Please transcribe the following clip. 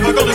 Never go